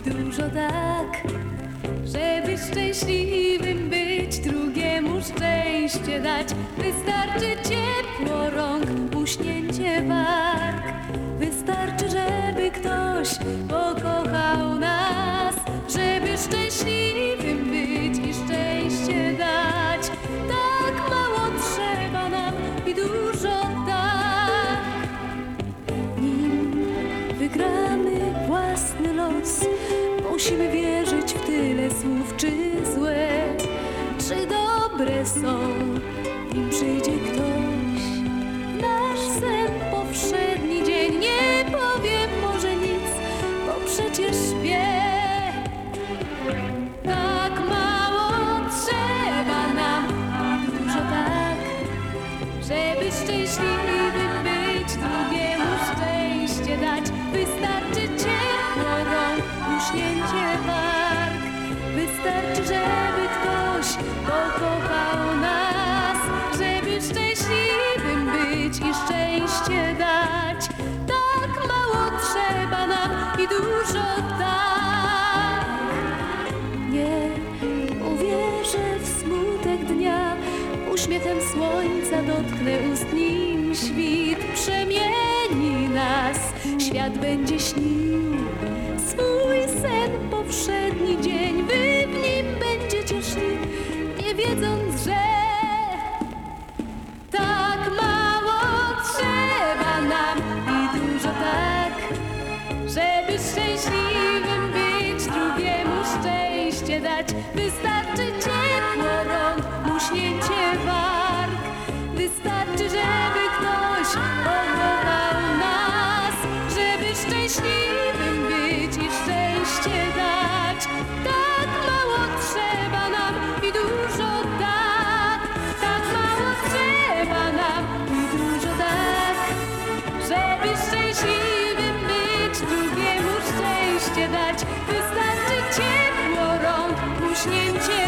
dużo tak, żeby szczęśliwym być, drugiemu szczęście dać. Wystarczy ciepło rąk, uśnięcie warg. Wystarczy, żeby ktoś pokochał nas, żeby szczęśliwym być i szczęście dać. Tak mało trzeba nam i dużo tak. Nim wygramy własny musimy wierzyć w tyle słów, czy złe, czy dobre są. Nim przyjdzie ktoś, nasz sen powszedni dzień, nie powiem może nic, bo przecież wie. Tak mało trzeba nam, a dużo tak. Żeby szczęśliwym być, drugiemu szczęście dać Wystarczy Wystarczy, żeby ktoś pokochał nas Żeby szczęśliwym być i szczęście dać. Tak mało trzeba nam i dużo tak. Nie uwierzę w smutek dnia, uśmiechem słońca dotknę ust nim świt. Przemieni nas, świat będzie śnił powszedni dzień, wy w nim będziecie szli, nie wiedząc, że tak mało trzeba nam i dużo tak. Żeby szczęśliwym być, drugiemu szczęście dać Wystarczy ciepło rąk, uśnięcie warg Wystarczy, żeby ktoś szczęśliwym być i szczęście dać. Tak mało trzeba nam i dużo tak. Tak mało trzeba nam i dużo tak. Żeby szczęśliwym być, drugiemu szczęście dać. Wystarczy ciepło rąk, uśnięcie